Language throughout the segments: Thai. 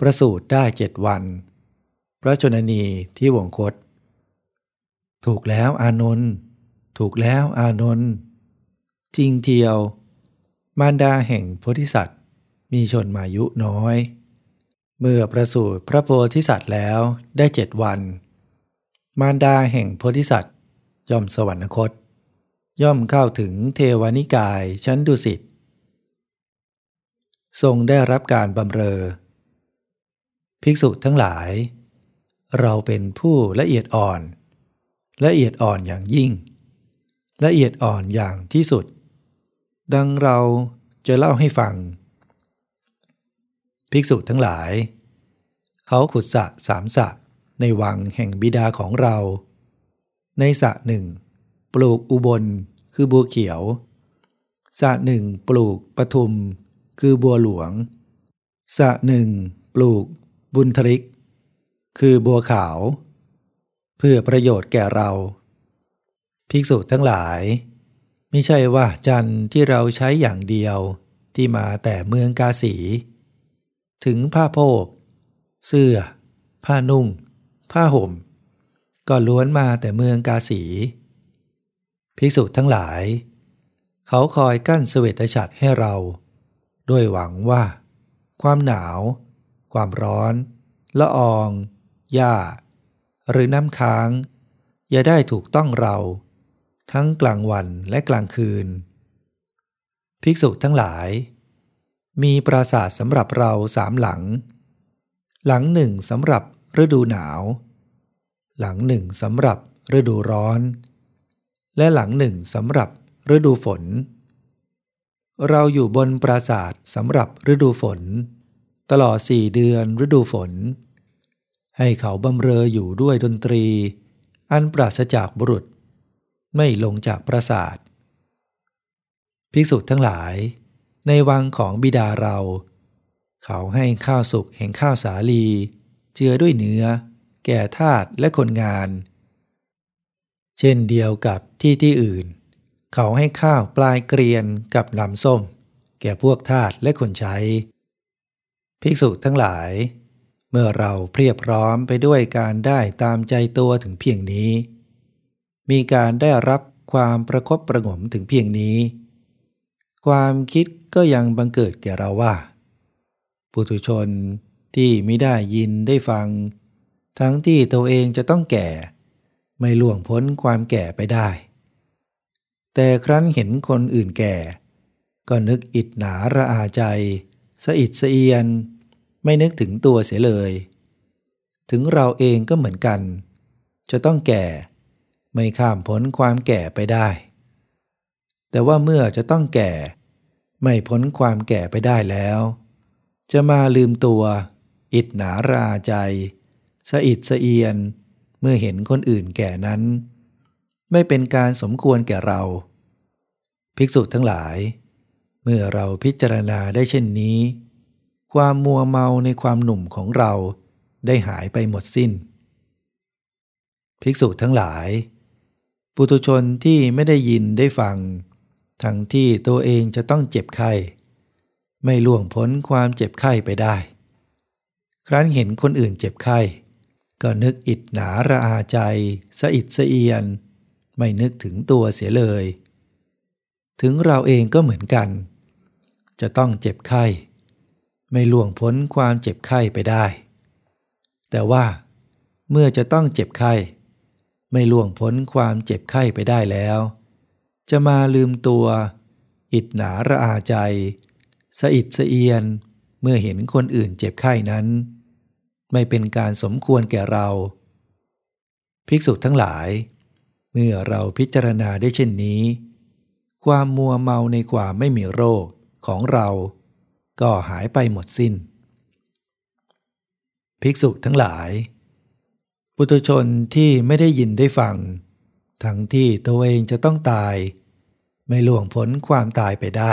ประสูติได้เจ็ดวัน พระชนนีที่วงคต ถูกแล้วอานนท์ถูกแล้วอานนท์จริงเทียว มารดาแห่งโพธิสัตว์ มีชนมายุน้อย เมื่อประสูติพระโพธิสัตว์แล้วได้เจ็ดวัน มารดาแห่งโพธิสัตว์ย่อมสวรรคต ย่อมเข้าถึงเทวนิกายชั้นดุสิตทรงได้รับการบำเรอ ภิกษุทั้งหลาย เราเป็นผู้ละเอียดอ่อน ละเอียดอ่อนอย่างยิ่ง ละเอียดอ่อนอย่างที่สุด ดังเราจะเล่าให้ฟัง ภิกษุทั้งหลาย เขาขุดสระสามสระในวังแห่งบิดาของเรา ในสระหนึ่ง ปลูกอุบลคือบัวเขียวสระหนึ่งปลูกปทุม คือบัวหลวงสระหนึ่งปลูก บุญทริก คือบัวขาว เพื่อประโยชน์แก่เรา ภิกษุทั้งหลาย ไม่ใช่ว่าจันทร์ที่เราใช้อย่างเดียวที่มาแต่เมืองกาสี ถึงผ้าโพก เสื้อ ผ้านุ่ง ผ้าห่ม ก็ล้วนมาแต่เมืองกาสี ภิกษุทั้งหลาย เขาคอยกั้นเสวตฉัตรให้เรา ด้วยหวังว่า ความหนาว ความร้อน ละออง หญ้า หรือน้ำค้าง อย่าได้ถูกต้องเรา ทั้งกลางวันและกลางคืน ภิกษุทั้งหลาย มีปราสาทสำหรับเราสามหลัง หลังหนึ่งสำหรับฤดูหนาว หลังหนึ่งสำหรับฤดูร้อน และหลังหนึ่งสำหรับฤดูฝน เราอยู่บนปราสาทสำหรับฤดูฝน ตลอดสี่เดือนฤดูฝน ให้เขาบำเรออยู่ด้วยดนตรี อันปราศจากบุรุษ ไม่ลงจากปราสาท ภิกษุทั้งหลาย ในวังของบิดาเรา เขาให้ข้าวสุกแห่งข้าวสาลี เจือด้วยเนื้อ แก่ทาสและคนงาน เช่นเดียวกับที่ที่อื่น เขาให้ข้าวปลายเกรียนกับลำส้ม แก่พวกทาสและคนใช้ ภิกษุทั้งหลาย เมื่อเราเพียบพร้อมไปด้วยการได้ตามใจตัวถึงเพียงนี้ มีการได้รับความประคบประงมถึงเพียงนี้ ความคิดก็ยังบังเกิดแก่เราว่า ปุถุชนที่ไม่ได้ยินได้ฟัง ทั้งที่ตัวเองจะต้องแก่ ไม่ล่วงพ้นความแก่ไปได้ แต่ครั้นเห็นคนอื่นแก่ ก็นึกอิดหนาระอาใจ สะอิดสะเอียน ไม่นึกถึงตัวเสียเลย ถึงเราเองก็เหมือนกัน จะต้องแก่ ไม่ข้ามพ้นความแก่ไปได้ แต่ว่าเมื่อจะต้องแก่ ไม่พ้นความแก่ไปได้แล้ว จะมาลืมตัว อิดหนาราใจ สะอิดสะเอียน เมื่อเห็นคนอื่นแก่นั้น ไม่เป็นการสมควรแก่เรา ภิกษุทั้งหลาย มื่อเราพิจารณาได้เช่นนี้ ความมัวเมาในความหนุ่มของเราได้หายไปหมดสิ้น ภิกษุทั้งหลาย ปุถุชนที่ไม่ได้ยินได้ฟัง ทั้งที่ตัวเองจะต้องเจ็บไข้ ไม่ล่วงพ้นความเจ็บไข้ไปได้ ครั้นเห็นคนอื่นเจ็บไข้ ก็นึกอิดหนาระอาใจ สะอิดสะเอียน ไม่นึกถึงตัวเสียเลย ถึงเราเองก็เหมือนกัน จะต้องเจ็บไข้ ไม่ล่วงพ้นความเจ็บไข้ไปได้ แต่ว่า เมื่อจะต้องเจ็บไข้ ไม่ล่วงพ้นความเจ็บไข้ไปได้แล้ว จะมาลืมตัว อิดหนาระอาใจ สะอิดสะเอียนเมื่อเห็นคนอื่นเจ็บไข้นั้น ไม่เป็นการสมควรแก่เรา ภิกษุทั้งหลาย เมื่อเราพิจารณาได้เช่นนี้ ความมัวเมาในความไม่มีโรค ของเราก็หายไปหมดสิ้น ภิกษุทั้งหลาย ปุถุชนที่ไม่ได้ยินได้ฟัง ทั้งที่ตัวเองจะต้องตาย ไม่ล่วงพ้นความตายไปได้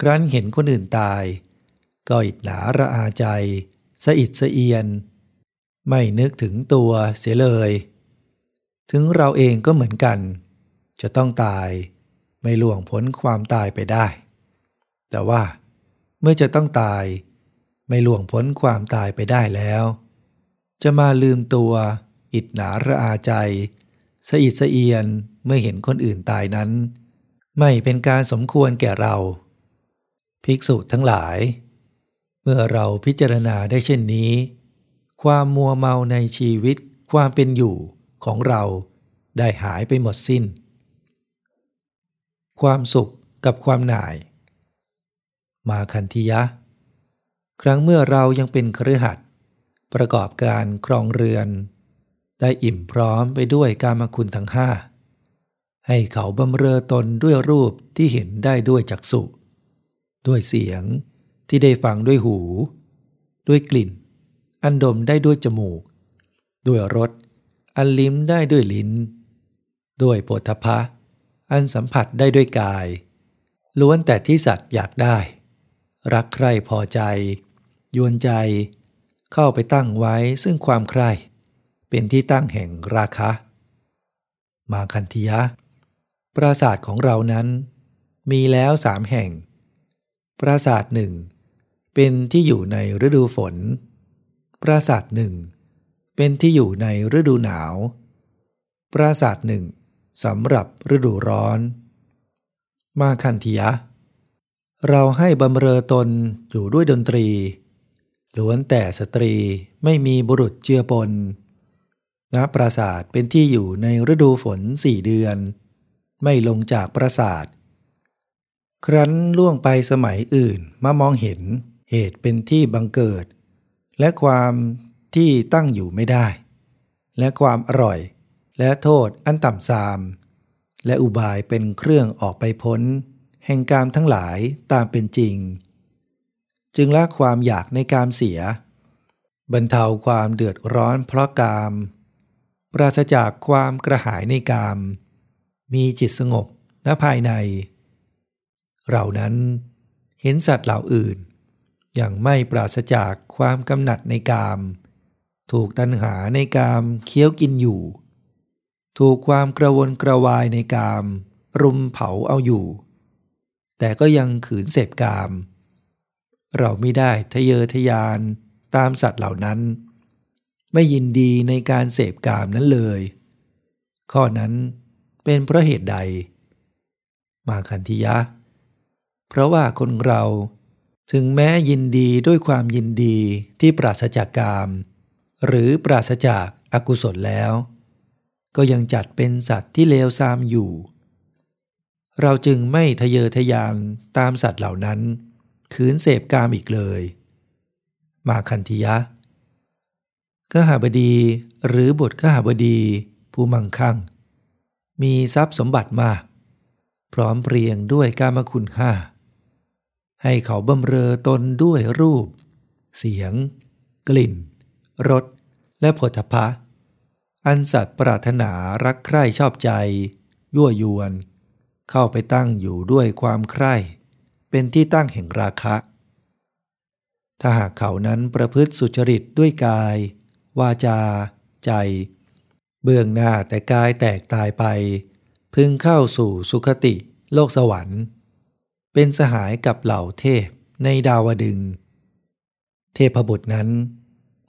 ครั้นเห็นคนอื่นตาย ก็อิดหนาระอาใจ สะอิดสะเอียน ไม่นึกถึงตัวเสียเลย ถึงเราเองก็เหมือนกัน จะต้องตาย ไม่ล่วงพ้นความตายไปได้ แต่ว่าเมื่อจะต้องตาย ไม่ล่วงพ้นความตายไปได้แล้ว จะมาลืมตัว อิดหนาระอาใจสะอิดสะเอียนเมื่อเห็นคนอื่นตายนั้น ไม่เป็นการสมควรแก่เรา ภิกษุทั้งหลาย เมื่อเราพิจารณาได้เช่นนี้ ความมัวเมาในชีวิตความเป็นอยู่ของเราได้หายไปหมดสิ้น ความสุขกับความหน่าย มาคันธิยะ ครั้งเมื่อเรายังเป็นครือขัดประกอบการครองเรือน ได้อิ่มพร้อมไปด้วยกามคุณทั้งห้าให้เขาบำเรอตนด้วยรูปที่เห็นได้ด้วยจักษุ ด้วยเสียงที่ได้ฟังด้วยหู ด้วยกลิ่น อันดมได้ด้วยจมูก ด้วยรสอันลิ้มได้ด้วยลิ้น ด้วยโผฏฐะอันสัมผัสได้ด้วยกาย ล้วนแต่ที่สัตว์อยากได้ รักใคร่พอใจ ยวนใจ เข้าไปตั้งไว้ซึ่งความใคร่ เป็นที่ตั้งแห่งราคะ มาคันธิยะ ปราสาทของเรานั้น มีแล้วสามแห่ง ปราสาทหนึ่ง เป็นที่อยู่ในฤดูฝน ปราสาทหนึ่ง เป็นที่อยู่ในฤดูหนาว ปราสาทหนึ่งสำหรับฤดูร้อน มาคันธิยะ เราให้บำเรอตนอยู่ด้วยดนตรี ล้วนแต่สตรีไม่มีบุรุษเจือปนณปราสาทเป็นที่อยู่ในฤดูฝนสี่เดือน ไม่ลงจากปราสาท ครั้นล่วงไปสมัยอื่นมามองเห็นเหตุเป็นที่บังเกิด และความที่ตั้งอยู่ไม่ได้ และความอร่อย และโทษอันต่ำทราม และอุบายเป็นเครื่องออกไปพ้น แห่งกามทั้งหลายตามเป็นจริง จึงละความอยากในกามเสีย บรรเทาความเดือดร้อนเพราะกาม ปราศจากความกระหายในกาม มีจิตสงบณภายใน เรานั้นเห็นสัตว์เหล่าอื่น อย่างไม่ปราศจากความกำหนัดในกาม ถูกตัณหาในกามเคี้ยวกินอยู่ ถูกความกระวนกระวายในกาม รุมเผาเอาอยู่ แต่ก็ยังขืนเสพกาม เราไม่ได้ทะเยอทะยานตามสัตว์เหล่านั้น ไม่ยินดีในการเสพกามนั้นเลย ข้อนั้นเป็นเพราะเหตุใด มาคันธิยะ เพราะว่าคนเราถึงแม้ยินดีด้วยความยินดีที่ปราศจากกาม หรือปราศจากอากุศลแล้ว ก็ยังจัดเป็นสัตว์ที่เลวทรามอยู่ เราจึงไม่ทะเยอทะยานตามสัตว์เหล่านั้น คืนเสพกามอีกเลย มาคันธิยะขหาบดีหรือบทขหาบดีผู้มั่งคั่ง มีทรัพย์สมบัติมาก พร้อมเพรียงด้วยกามคุณห้า ให้เขาบำเรอตนด้วยรูป เสียง กลิ่นรสและผลทพะ อันสัตว์ปรารถนารักใคร่ชอบใจ ยั่วยวน เข้าไปตั้งอยู่ด้วยความใคร่ เป็นที่ตั้งแห่งราคะ ถ้าหากเขานั้นประพฤติสุจริตด้วยกาย วาจา ใจ เบื้องหน้าแต่กายแตกตายไป พึงเข้าสู่สุคติโลกสวรรค์ เป็นสหายกับเหล่าเทพในดาวดึง เทพบุตรนั้น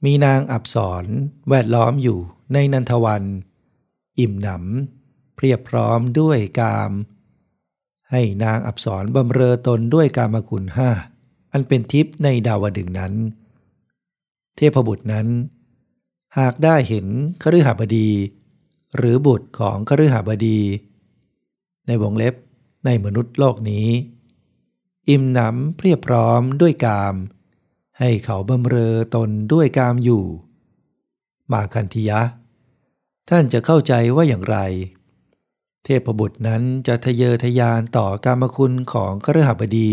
มีนางอับสรแวดล้อมอยู่ในนันทวัน อิ่มหนำเพียบพร้อมด้วยกาม ให้นางอับสรบำเรอตนด้วยกามคุณห้าอันเป็นทิพย์ในดาวดึงนั้น เทพบุตรนั้น หากได้เห็นคฤหบดี หรือบุตรของคฤหบดี ในวงเล็บในมนุษย์โลกนี้ อิ่มหนำเพียบพร้อมด้วยกาม ให้เขาบำเรอตนด้วยกามอยู่ มาคันธิยะ ท่านจะเข้าใจว่าอย่างไร เทพบุตรนั้นจะทะเยอทะยานต่อกามคุณของคฤหบดี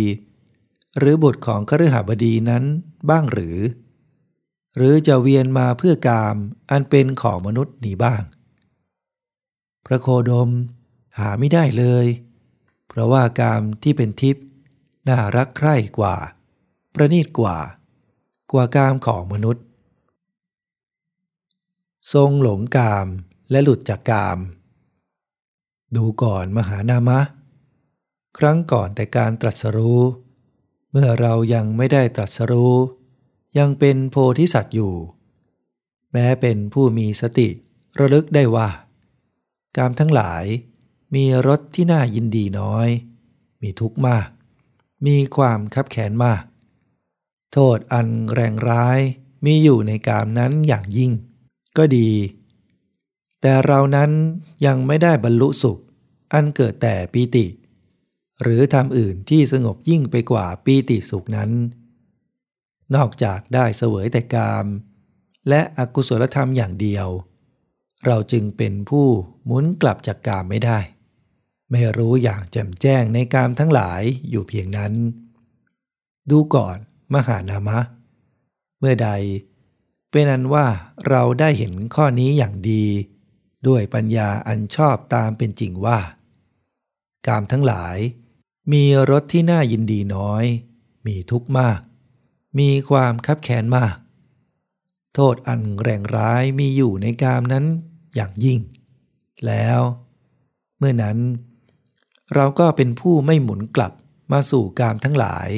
หรือบุตรของคฤหบดีนั้นบ้างหรือ หรือจะเวียนมาเพื่อกามอันเป็นของมนุษย์นี้บ้าง พระโคดมหาไม่ได้เลย เพราะว่ากามที่เป็นทิพย์น่ารักใคร่กว่า ประณีตกว่า กว่ากามของมนุษย์ ทรงหลงกามและหลุดจากกาม ดูก่อนมหานามะ ครั้งก่อนแต่การตรัสรู้ เมื่อเรายังไม่ได้ตรัสรู้ ยังเป็นโพธิสัตว์อยู่ แม้เป็นผู้มีสติระลึกได้ว่า กามทั้งหลายมีรสที่น่ายินดีน้อย มีทุกข์มาก มีความคับแค้นมาก โทษอันแรงร้ายมีอยู่ในกามนั้นอย่างยิ่ง ก็ดี แต่เรานั้นยังไม่ได้บรรลุสุข อันเกิดแต่ปีติ หรือทำอื่นที่สงบยิ่งไปกว่าปีติสุขนั้น นอกจากได้เสวยแต่กาม และอกุศลธรรมอย่างเดียว เราจึงเป็นผู้หมุนกลับจากกามไม่ได้ ไม่รู้อย่างแจ่มแจ้งในกามทั้งหลายอยู่เพียงนั้น ดูก่อนมหานามะ เมื่อใดเป็นอันว่าเราได้เห็นข้อนี้อย่างดี ด้วยปัญญาอันชอบตามเป็นจริงว่า กามทั้งหลาย มีรสที่น่ายินดีน้อย มีทุกข์มาก มีความคับแค้นมาก โทษอันแรงร้ายมีอยู่ในกามนั้นอย่างยิ่ง แล้ว เมื่อนั้น เราก็เป็นผู้ไม่หมุนกลับมาสู่กามทั้งหลาย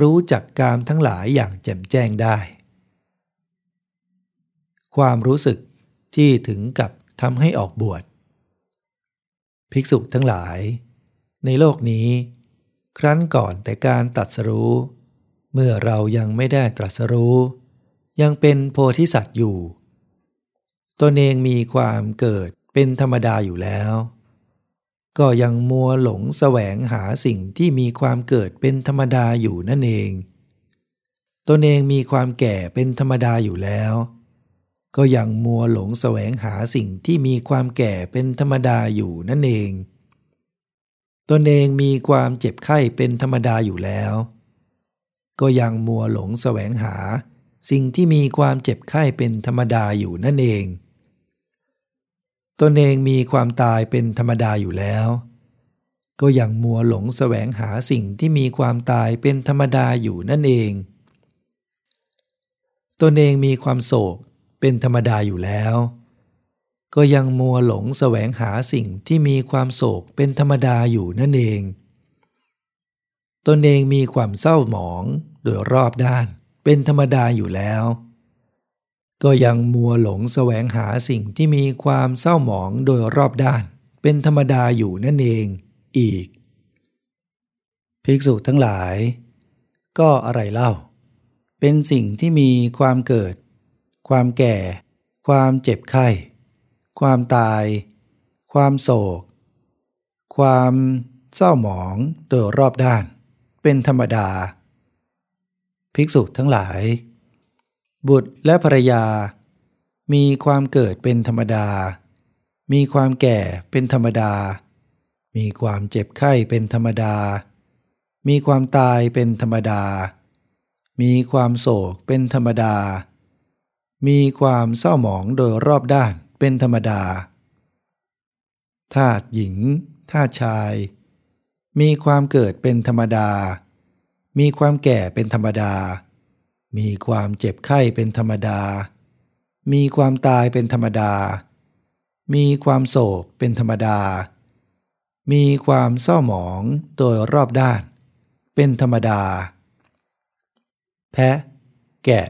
รู้จักกามทั้งหลายอย่างแจ่มแจ้งได้ ความรู้สึกที่ถึงกับทำให้ออกบวช ภิกษุทั้งหลาย ในโลกนี้ ครั้นก่อนแต่การตรัสรู้ เมื่อเรายังไม่ได้ตรัสรู้ ยังเป็นโพธิสัตว์อยู่ ตนเองมีความเกิดเป็นธรรมดาอยู่แล้ว ก็ยังมัวหลงแสวงหาสิ่งที่มีความเกิดเป็นธรรมดาอยู่นั่นเองตนเองมีความแก่เป็นธรรมดาอยู่แล้ว ก็ยังมัวหลงแสวงหาสิ่งที่มีความแก่เป็นธรรมดาอยู่นั่นเอง ตนเองมีความเจ็บไข้เป็นธรรมดาอยู่แล้ว ก็ยังมัวหลงแสวงหา สิ่งที่มีความเจ็บไข้เป็นธรรมดาอยู่นั่นเอง ตนเองมีความตายเป็นธรรมดาอยู่แล้ว ก็ยังมัวหลงแสวงหาสิ่งที่มีความตายเป็นธรรมดาอยู่นั่นเอง ตนเองมีความโศก เป็นธรรมดาอยู่แล้ว ก็ยังมัวหลงแสวงหาสิ่งที่มีความโศกเป็นธรรมดาอยู่นั่นเอง ตนเองมีความเศร้าหมองโดยรอบด้านเป็นธรรมดาอยู่แล้ว ก็ยังมัวหลงแสวงหาสิ่งที่มีความเศร้าหมองโดยรอบด้าน เป็นธรรมดาอยู่นั่นเองอีก ภิกษุทั้งหลาย ก็อะไรเล่า เป็นสิ่งที่มีความเกิด ความแก่ ความเจ็บไข้ ความตาย ความโศก ความเศร้าหมองโดยรอบด้าน เป็นธรรมดา ภิกษุทั้งหลาย บุตรและภรรยา มีความเกิดเป็นธรรมดา มีความแก่เป็นธรรมดา มีความเจ็บไข้เป็นธรรมดา มีความตายเป็นธรรมดา มีความโศกเป็นธรรมดา มีความเศร้าหมองโดยรอบด้านเป็นธรรมดาทาตหญิงทาตชาย มีความเกิดเป็นธรรมดา มีความแก่เป็นธรรมดา มีความเจ็บไข้เป็นธรรมดา มีความตายเป็นธรรมดา มีความโศกเป็นธรรมดา มีความเศร้าหมองโดยรอบด้าน เป็นธรรมดา แพะ แกะ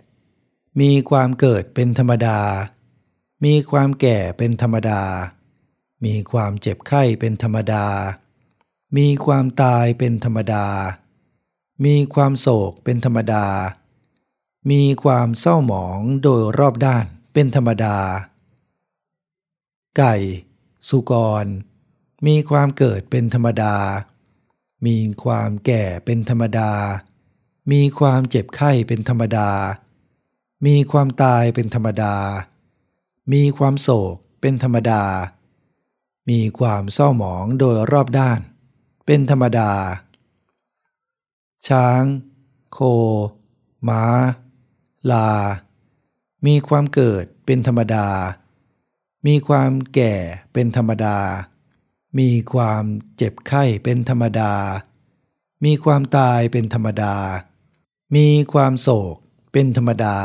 มีความเกิดเป็นธรรมดา มีความแก่เป็นธรรมดา มีความเจ็บไข้เป็นธรรมดา มีความตายเป็นธรรมดา มีความโศกเป็นธรรมดา มีความเศร้าหมองโดยรอบด้านเป็นธรรมดา ไก่ สุกร มีความเกิดเป็นธรรมดา มีความแก่เป็นธรรมดา มีความเจ็บไข้เป็นธรรมดา มีความตายเป็นธรรมดา มีความโศกเป็นธรรมดา มีความเศร้าหมองโดยรอบด้าน เป็นธรรมดา ช้าง โค ม้า ลา มีความเกิดเป็นธรรมดา มีความแก่เป็นธรรมดา มีความเจ็บไข้เป็นธรรมดา มีความตายเป็นธรรมดา มีความโศกเป็นธรรมดา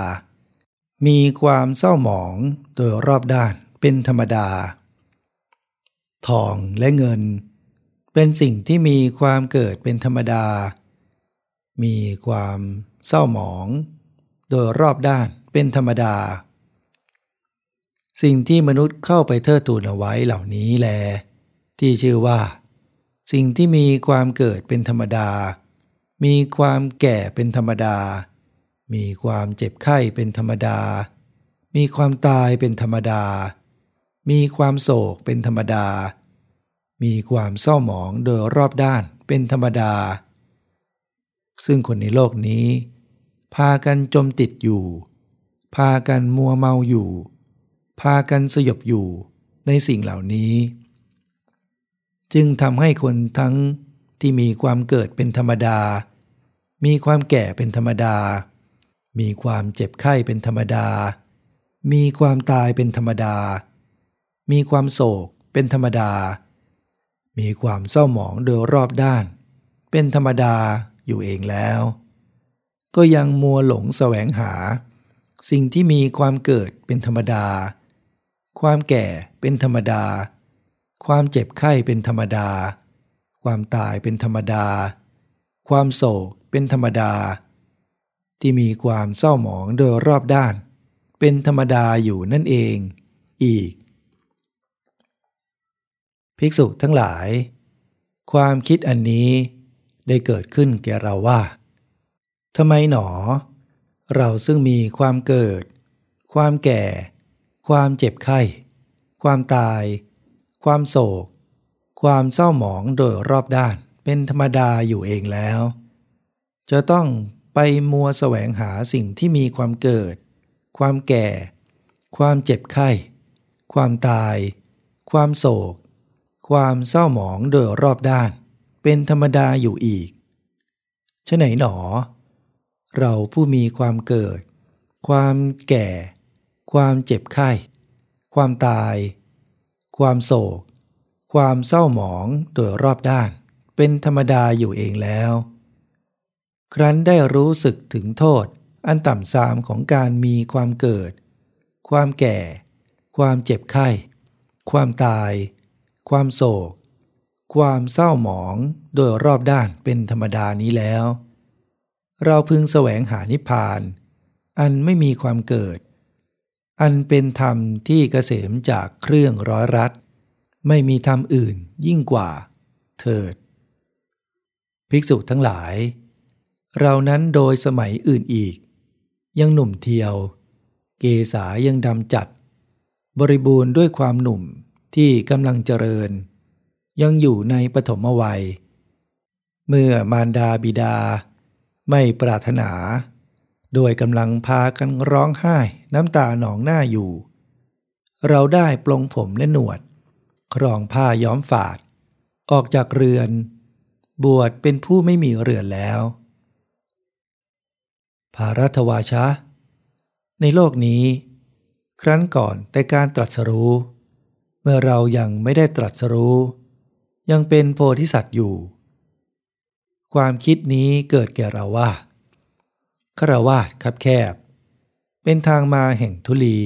มีความเศร้าหมองโดยรอบด้านเป็นธรรมดา ทองและเงิน เป็นสิ่งที่มีความเกิดเป็นธรรมดา มีความเศร้าหมอง โดยรอบด้านเป็นธรรมดา สิ่งที่มนุษย์เข้าไปเทิดทูนเอาไว้เหล่านี้แล ที่ชื่อว่า สิ่งที่มีความเกิดเป็นธรรมดา มีความแก่เป็นธรรมดา มีความเจ็บไข้เป็นธรรมดา มีความตายเป็นธรรมดา มีความโศกเป็นธรรมดา มีความเศร้าหมองโดยรอบด้านเป็นธรรมดา ซึ่งคนในโลกนี้ พากันจมติดอยู่ พากันมัวเมาอยู่ พากันสยบอยู่ในสิ่งเหล่านี้ จึงทำให้คนทั้งที่มีความเกิดเป็นธรรมดา มีความแก่เป็นธรรมดา มีความเจ็บไข้เป็นธรรมดา มีความตายเป็นธรรมดา มีความโศกเป็นธรรมดา มีความเศร้าหมองโดยรอบด้าน เป็นธรรมดาอยู่เองแล้ว ก็ยังมัวหลงแสวงหา สิ่งที่มีความเกิดเป็นธรรมดา ความแก่เป็นธรรมดา ความเจ็บไข้เป็นธรรมดา ความตายเป็นธรรมดา ความโศกเป็นธรรมดา ที่มีความเศร้าหมองโดยรอบด้าน เป็นธรรมดาอยู่นั่นเอง อีก ภิกษุทั้งหลาย ความคิดอันนี้ได้เกิดขึ้นแก่เราว่าทำไมหนอ เราซึ่งมีความเกิด ความแก่ ความเจ็บไข้ ความตาย ความโศก ความเศร้าหมองโดยรอบด้านเป็นธรรมดาอยู่เองแล้ว จะต้อง ไปมัวแสวงหาสิ่งที่มีความเกิด ความแก่ ความเจ็บไข้ ความตาย ความโศก ความเศร้าหมองโดยรอบด้าน เป็นธรรมดาอยู่อีกชะไหนหนอ เราผู้มีความเกิด ความแก่ ความเจ็บไข้ ความตาย ความโศก ความเศร้าหมองโดยรอบด้าน เป็นธรรมดาอยู่เองแล้ว ครั้นได้รู้สึกถึงโทษ อันต่ำทรามของการมีความเกิด ความแก่ ความเจ็บไข้ ความตาย ความโศก ความเศร้าหมองโดยรอบด้านเป็นธรรมดานี้แล้ว เราพึงแสวงหานิพพาน อันไม่มีความเกิด อันเป็นธรรมที่เกษมจากเครื่องร้อยรัดไม่มีธรรมอื่นยิ่งกว่า เถิด ภิกษุทั้งหลาย เรานั้นโดยสมัยอื่นอีก ยังหนุ่มเทียว เกษายังดำจัด บริบูรณ์ด้วยความหนุ่มที่กำลังเจริญ ยังอยู่ในปฐมวัย เมื่อมารดาบิดา ไม่ปรารถนา โดยกำลังพากันร้องไห้น้ำตาหนองหน้าอยู่ เราได้ปลงผมและหนวด ครองผ้าย้อมฝาด ออกจากเรือน บวชเป็นผู้ไม่มีเรือนแล้ว ภารัตวาชะ ในโลกนี้ ครั้นก่อนแต่การตรัสรู้ เมื่อเรายังไม่ได้ตรัสรู้ ยังเป็นโพธิสัตว์อยู่ ความคิดนี้เกิดแก่เราว่าคารวาสคับแคบ เป็นทางมาแห่งทุลี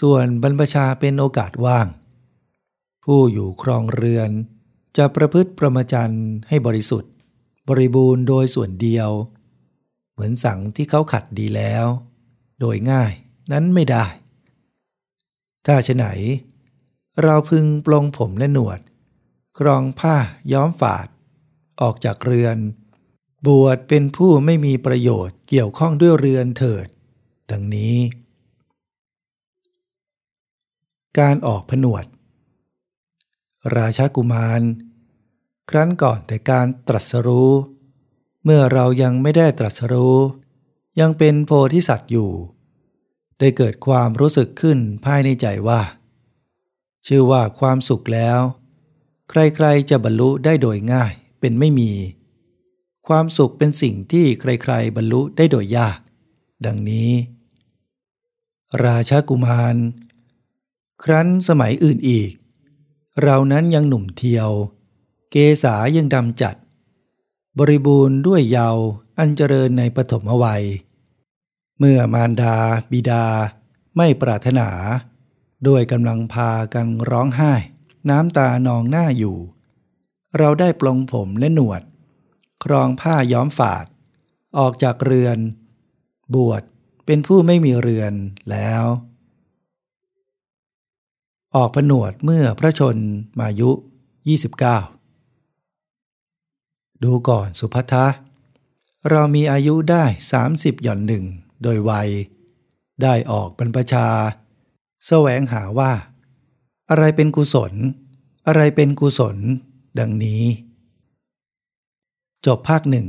ส่วนบรรพชาเป็นโอกาสว่าง ผู้อยู่ครองเรือนจะประพฤติประมาจันให้บริสุทธิ์ บริบูรณ์โดยส่วนเดียว เหมือนสังที่เขาขัดดีแล้ว โดยง่ายนั้นไม่ได้ ถ้าฉไหน เราพึงปลงผมและหนวดครองผ้าย้อมฝาด ออกจากเรือน บวชเป็นผู้ไม่มีประโยชน์เกี่ยวข้องด้วยเรือนเถิด ดังนี้ การออกผนวด ราชากุมาร ครั้นก่อนแต่การตรัสรู้ เมื่อเรายังไม่ได้ตรัสรู้ ยังเป็นโพธิสัตว์อยู่ ได้เกิดความรู้สึกขึ้นภายในใจว่า ชื่อว่าความสุขแล้ว ใครๆจะบรรลุได้โดยง่ายเป็นไม่มี ความสุขเป็นสิ่งที่ใครๆบรรลุได้โดยยาก ดังนี้ ราชากุมาร ครั้นสมัยอื่นอีก เรานั้นยังหนุ่มเทียว เกษายังดำจัด บริบูรณ์ด้วยเยาว์อันเจริญในปฐมวัย เมื่อมารดาบิดาไม่ปรารถนา ด้วยกำลังพากันร้องไห้ น้ำตานองหน้าอยู่ เราได้ปลงผมและหนวด ครองผ้าย้อมฝาด ออกจากเรือน บวชเป็นผู้ไม่มีเรือนแล้ว ออกผนวดเมื่อพระชนมายุ 29 ดูก่อนสุภัทะเรามีอายุได้ 30 หย่อนหนึ่งโดยวัย ได้ออกบรรพชา แสวงหาว่า อะไรเป็นกุศล อะไรเป็นกุศล ดังนี้ จบภาคหนึ่ง